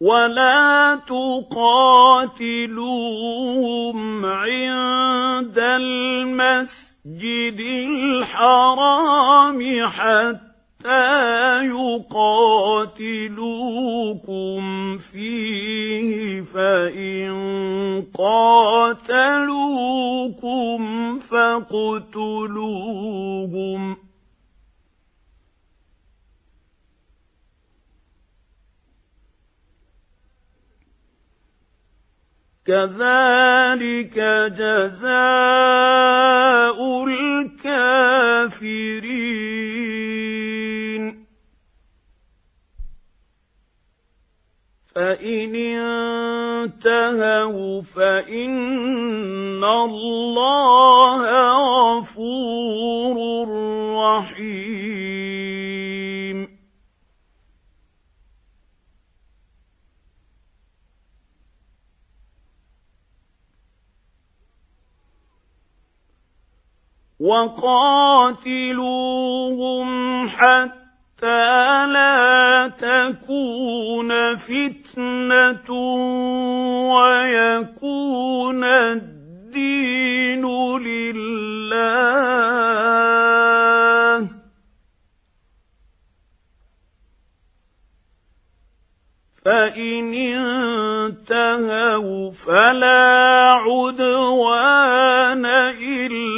وَلَا تُقَاتِلُوهُمْ عِندَ الْمَسْجِدِ الْحَرَامِ حَتَّى يُقَاتِلُوكُمْ فِيهِ فَإِن قَاتَلُوكُمْ فَاقْتُلُوهُمْ كَذَلِكَ جَزَاءُ الْكَافِرِينَ. فَإِنِ انتهوا فَإِنَّ اللَّهَ غَفُورٌ رَّحِيمٌ. وَقَاتِلُوهُمْ حَتَّى لَا تَكُونَ فِتْنَةٌ وَيَكُونَ الدِّينُ لِلَّهِ. فَإِنِ انتهوا فَلَا عُدْوَانَ إِلَّا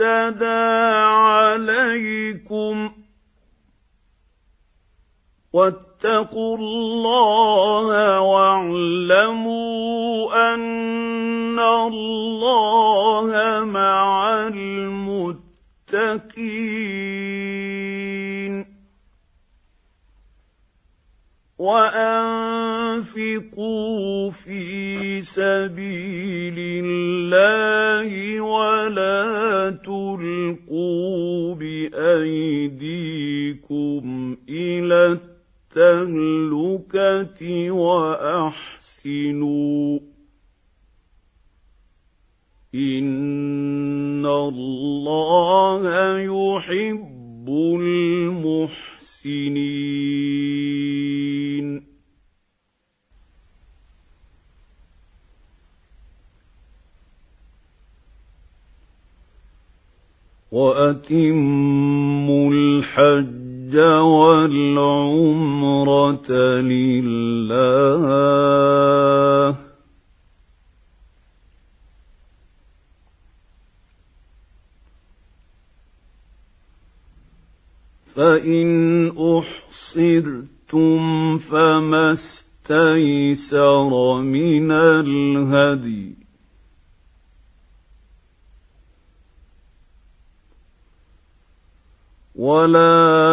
اعْتَدَى عَلَيْكُمْ وَاتَّقُوا اللَّهَ وَاعْلَمُوا أَنَّ اللَّهَ مَعَ الْمُتَّقِينَ وَأَنفِقُوا فِي سَبِيلِ التَّهْلُكَةِ وَأَحْسِنُوا إِنَّ اللَّهَ يُحِبُّ الْمُحْسِنِينَ. وَأَتِمُّوا الْحَجَّ وَالْعُمْرَةَ لِلَّهِ. فَإِنْ أُحْصِرْتُمْ فَمَا اسْتَيْسَرَ مِنَ الْهَدْيِ. وَلَا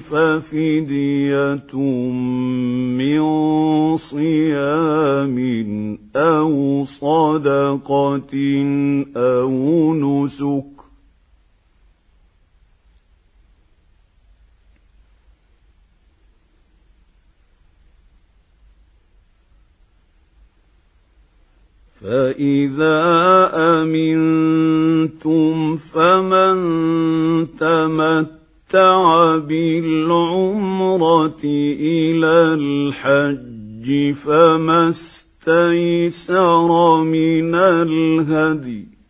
ففدية من صيام أو صدقة أو نسك. فإذا أمن الحج فما استيسر من الهدي.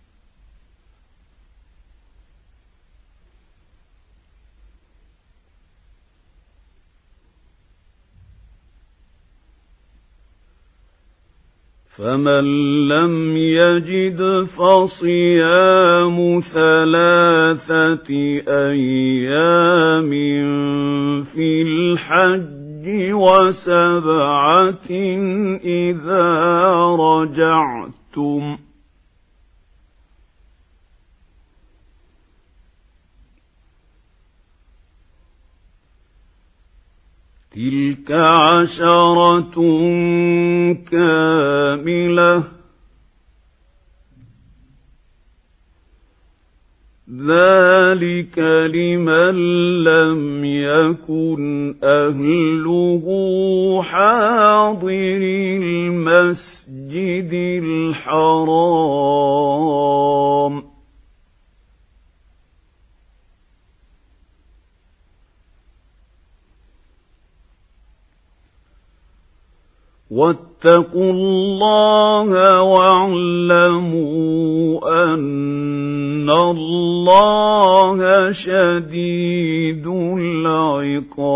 فمن لم يجد فصيام ثلاثة أيام في الحج وسبعة إذا رجعتم. تلك عشرة كاملة. ذلك لمن لم يكن أهله حاضر المسجد الحرام. واتقوا الله واعلموا أن الله شديد العقاب